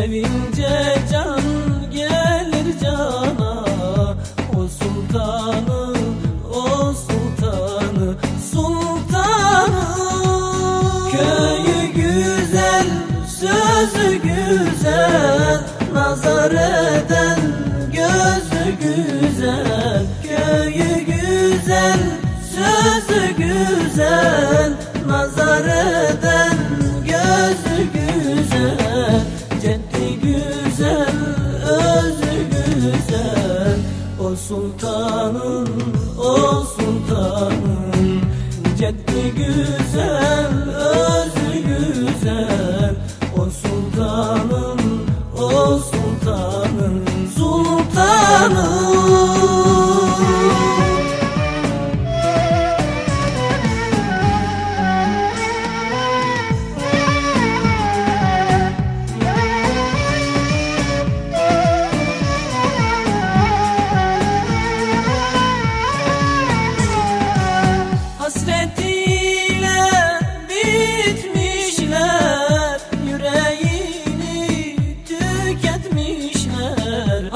Sevince can gelir cana. O sultanı o sultanı Sultanı. Köyü güzel sözü güzel Nazar eden gözü güzel. Köyü güzel sözü güzel Nazar eden O sultanın o sultanın Ceddi güzel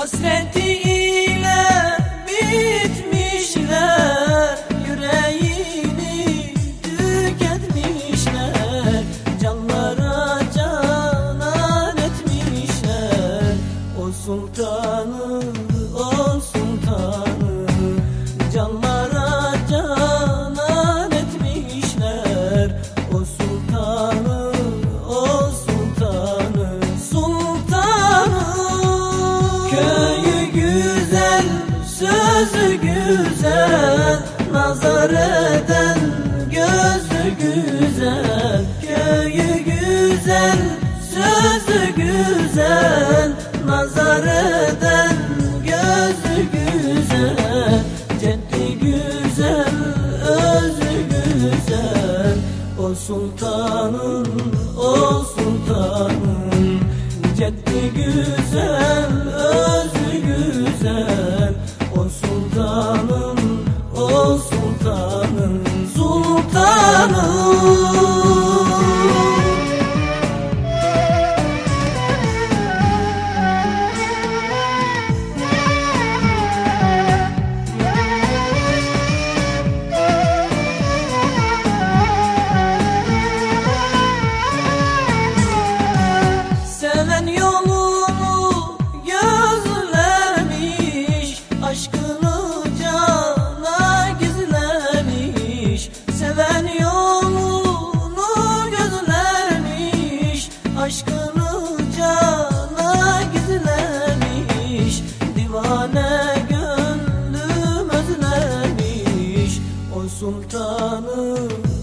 Hasretiyle bitmişler Yüreğini tüketmişler Canlara canan etmişler. O sultanı, sözü güzel Nazar eden gözü güzel Köyü güzel, sözü güzel Nazar eden gözü güzel Ceddi güzel, özü güzel. O sultanın, o sultanın Ceddi güzel, özü güzel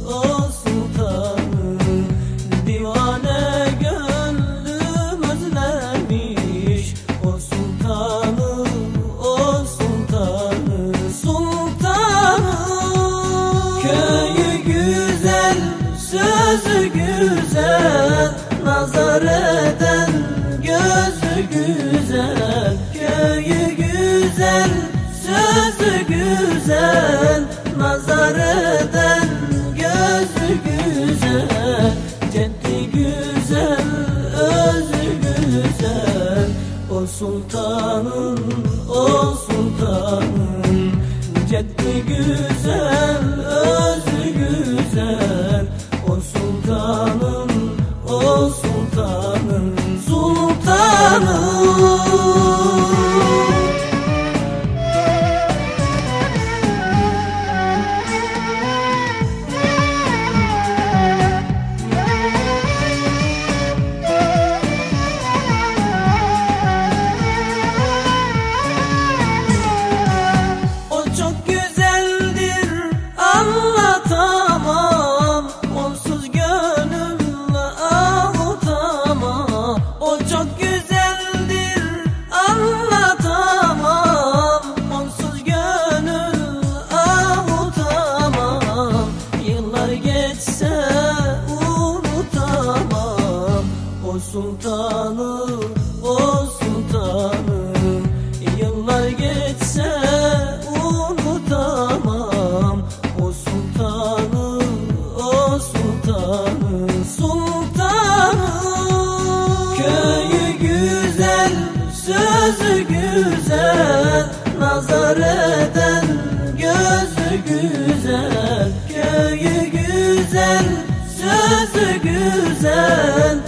o sultanı Divane gönlüm O sultanı, o sultanı Sultanı. Köyü güzel, sözü güzel Nazar eden gözü güzel. Köyü güzel, sözü güzel Nazar Güzel, özü güzel. O sultanın, o sultanın Sultanın o sultanı o sultanı yıllar geçse unutamam. O sultanı o sultanı sultanı. Köyü güzel sözü güzel nazar eden gözü güzel. Köyü güzel sözü güzel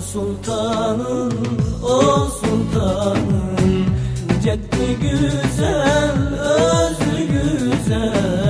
sultanın O sultanın. Ceddi güzel Özü güzel